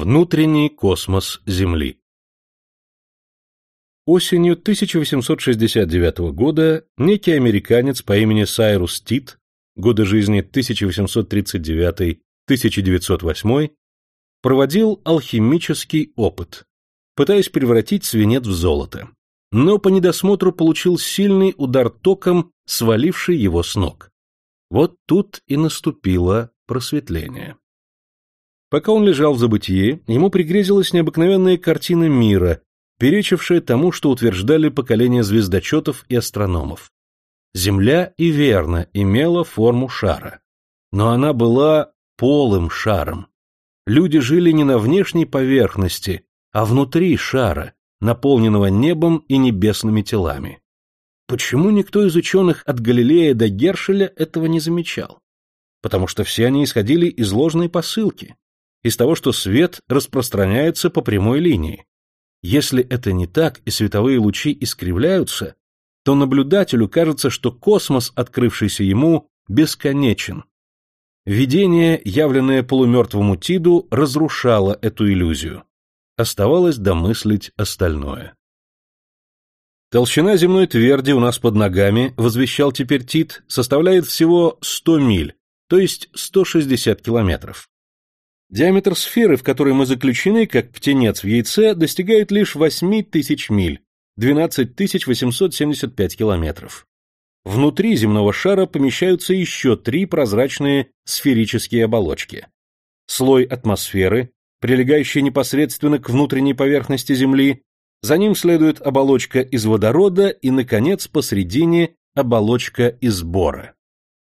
Внутренний космос Земли Осенью 1869 года некий американец по имени Сайрус Тит, годы жизни 1839-1908, проводил алхимический опыт, пытаясь превратить свинец в золото, но по недосмотру получил сильный удар током, сваливший его с ног. Вот тут и наступило просветление. Пока он лежал в забытии, ему пригрезилась необыкновенная картина мира, перечившая тому, что утверждали поколения звездочетов и астрономов. Земля и верно имела форму шара, но она была полым шаром. Люди жили не на внешней поверхности, а внутри шара, наполненного небом и небесными телами. Почему никто из ученых от Галилея до Гершеля этого не замечал? Потому что все они исходили из ложной посылки из того, что свет распространяется по прямой линии. Если это не так и световые лучи искривляются, то наблюдателю кажется, что космос, открывшийся ему, бесконечен. Видение, явленное полумертвому Тиду, разрушало эту иллюзию. Оставалось домыслить остальное. Толщина земной тверди у нас под ногами, возвещал теперь Тит, составляет всего 100 миль, то есть 160 километров. Диаметр сферы, в которой мы заключены, как птенец в яйце, достигает лишь 8 тысяч миль, 12 875 километров. Внутри земного шара помещаются еще три прозрачные сферические оболочки. Слой атмосферы, прилегающий непосредственно к внутренней поверхности Земли, за ним следует оболочка из водорода и, наконец, посредине оболочка из бора.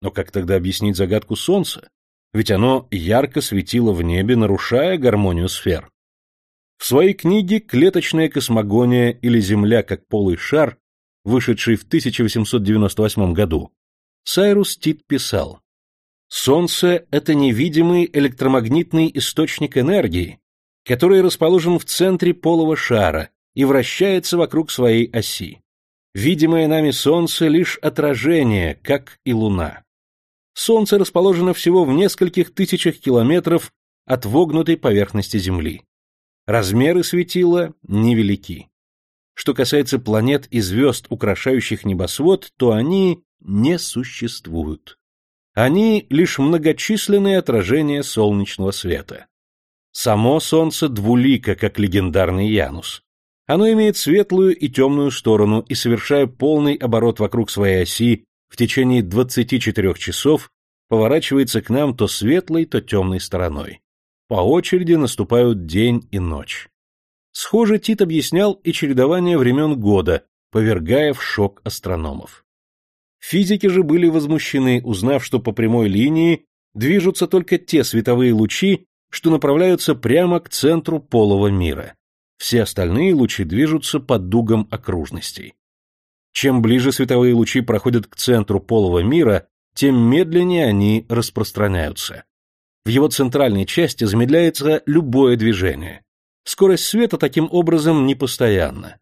Но как тогда объяснить загадку Солнца? Ведь оно ярко светило в небе, нарушая гармонию сфер. В своей книге «Клеточная космогония» или «Земля как полый шар», вышедшей в 1898 году, Сайрус Тит писал «Солнце — это невидимый электромагнитный источник энергии, который расположен в центре полого шара и вращается вокруг своей оси. Видимое нами Солнце — лишь отражение, как и Луна. Солнце расположено всего в нескольких тысячах километров от вогнутой поверхности Земли. Размеры светила невелики. Что касается планет и звезд, украшающих небосвод, то они не существуют. Они лишь многочисленные отражения солнечного света. Само Солнце двулико, как легендарный Янус. Оно имеет светлую и темную сторону и, совершая полный оборот вокруг своей оси в течение 24 часов поворачивается к нам то светлой, то темной стороной. По очереди наступают день и ночь. Схоже, Тит объяснял и чередование времен года, повергая в шок астрономов. Физики же были возмущены, узнав, что по прямой линии движутся только те световые лучи, что направляются прямо к центру полого мира. Все остальные лучи движутся под дугом окружностей. Чем ближе световые лучи проходят к центру полого мира, тем медленнее они распространяются. В его центральной части замедляется любое движение. Скорость света таким образом непостоянна.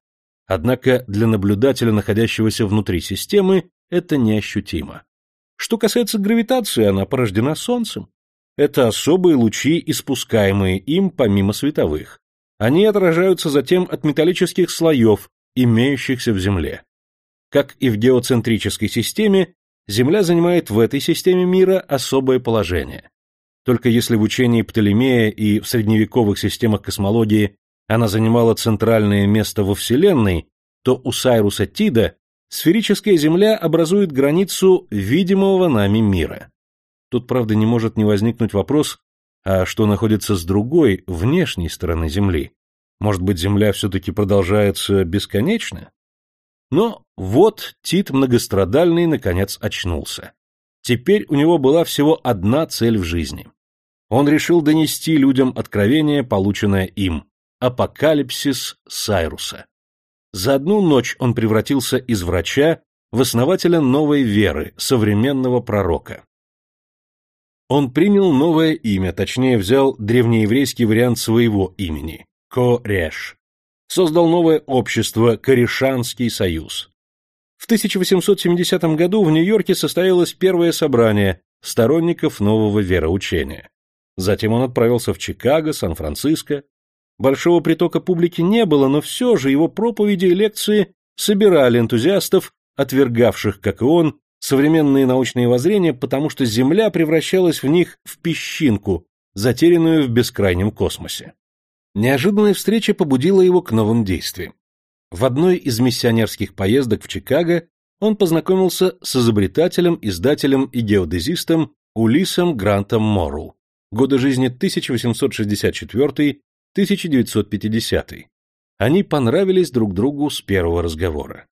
Однако для наблюдателя, находящегося внутри системы, это неощутимо. Что касается гравитации, она порождена Солнцем. Это особые лучи, испускаемые им помимо световых. Они отражаются затем от металлических слоев, имеющихся в Земле. Как и в геоцентрической системе, Земля занимает в этой системе мира особое положение. Только если в учении Птолемея и в средневековых системах космологии она занимала центральное место во Вселенной, то у Сайруса Тида сферическая Земля образует границу видимого нами мира. Тут, правда, не может не возникнуть вопрос, а что находится с другой, внешней стороны Земли? Может быть, Земля все-таки продолжается бесконечно? Но вот Тит многострадальный наконец очнулся. Теперь у него была всего одна цель в жизни. Он решил донести людям откровение, полученное им – апокалипсис Сайруса. За одну ночь он превратился из врача в основателя новой веры, современного пророка. Он принял новое имя, точнее взял древнееврейский вариант своего имени – Кореш создал новое общество Корешанский союз. В 1870 году в Нью-Йорке состоялось первое собрание сторонников нового вероучения. Затем он отправился в Чикаго, Сан-Франциско. Большого притока публики не было, но все же его проповеди и лекции собирали энтузиастов, отвергавших, как и он, современные научные воззрения, потому что Земля превращалась в них в песчинку, затерянную в бескрайнем космосе. Неожиданная встреча побудила его к новым действиям. В одной из миссионерских поездок в Чикаго он познакомился с изобретателем, издателем и геодезистом Улисом Грантом Морру, годы жизни 1864-1950. Они понравились друг другу с первого разговора.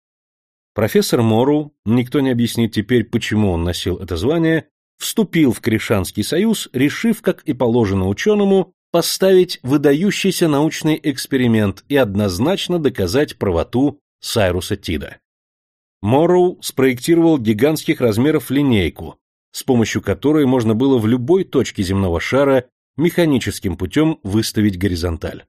Профессор Морру, никто не объяснит теперь, почему он носил это звание, вступил в Кришанский союз, решив, как и положено ученому, поставить выдающийся научный эксперимент и однозначно доказать правоту Сайруса Тида. Морроу спроектировал гигантских размеров линейку, с помощью которой можно было в любой точке земного шара механическим путем выставить горизонталь.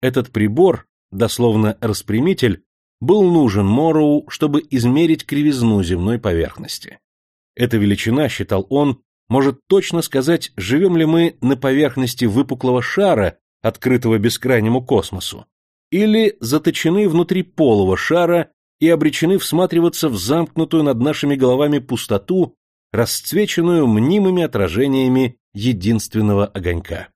Этот прибор, дословно распрямитель, был нужен Морроу, чтобы измерить кривизну земной поверхности. Эта величина, считал он, может точно сказать, живем ли мы на поверхности выпуклого шара, открытого бескрайнему космосу, или заточены внутри полого шара и обречены всматриваться в замкнутую над нашими головами пустоту, расцвеченную мнимыми отражениями единственного огонька.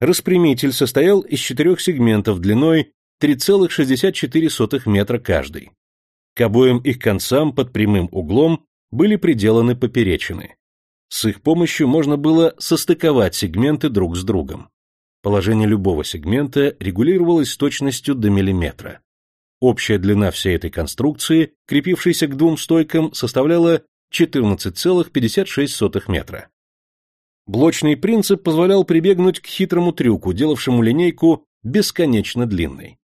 Распрямитель состоял из четырех сегментов длиной 3,64 метра каждый. К обоим их концам под прямым углом были приделаны поперечины. С их помощью можно было состыковать сегменты друг с другом. Положение любого сегмента регулировалось с точностью до миллиметра. Общая длина всей этой конструкции, крепившейся к двум стойкам, составляла 14,56 метра. Блочный принцип позволял прибегнуть к хитрому трюку, делавшему линейку бесконечно длинной.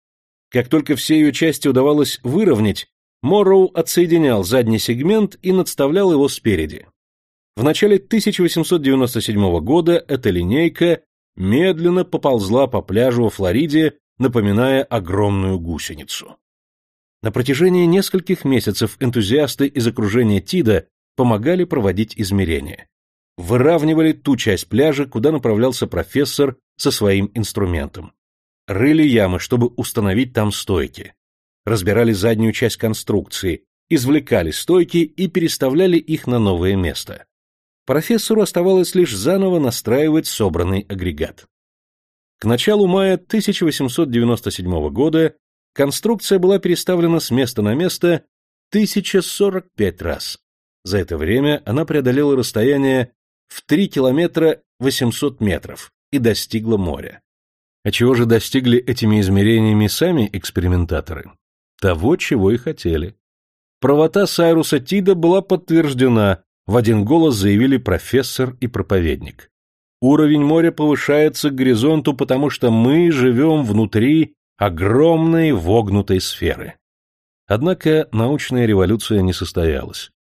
Как только все ее части удавалось выровнять, Морроу отсоединял задний сегмент и надставлял его спереди. В начале 1897 года эта линейка медленно поползла по пляжу во Флориде, напоминая огромную гусеницу. На протяжении нескольких месяцев энтузиасты из окружения Тида помогали проводить измерения. Выравнивали ту часть пляжа, куда направлялся профессор со своим инструментом рыли ямы, чтобы установить там стойки, разбирали заднюю часть конструкции, извлекали стойки и переставляли их на новое место. Профессору оставалось лишь заново настраивать собранный агрегат. К началу мая 1897 года конструкция была переставлена с места на место 1045 раз. За это время она преодолела расстояние в 3 километра 800 метров и достигла моря. А чего же достигли этими измерениями сами экспериментаторы? Того, чего и хотели. Правота Сайруса Тида была подтверждена, в один голос заявили профессор и проповедник. Уровень моря повышается к горизонту, потому что мы живем внутри огромной вогнутой сферы. Однако научная революция не состоялась.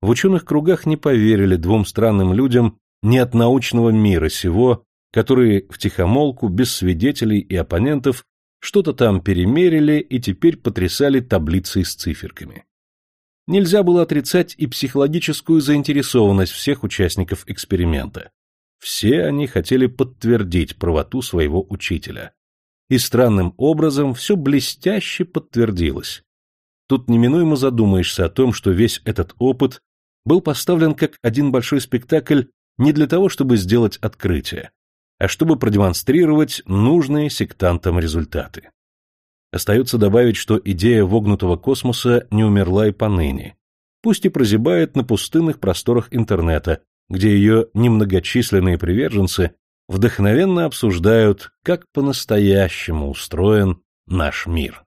В ученых кругах не поверили двум странным людям не от научного мира сего, которые втихомолку, без свидетелей и оппонентов, что-то там перемерили и теперь потрясали таблицей с циферками. Нельзя было отрицать и психологическую заинтересованность всех участников эксперимента. Все они хотели подтвердить правоту своего учителя. И странным образом все блестяще подтвердилось. Тут неминуемо задумаешься о том, что весь этот опыт был поставлен как один большой спектакль не для того, чтобы сделать открытие, а чтобы продемонстрировать нужные сектантам результаты. Остается добавить, что идея вогнутого космоса не умерла и поныне, пусть и прозябает на пустынных просторах интернета, где ее немногочисленные приверженцы вдохновенно обсуждают, как по-настоящему устроен наш мир.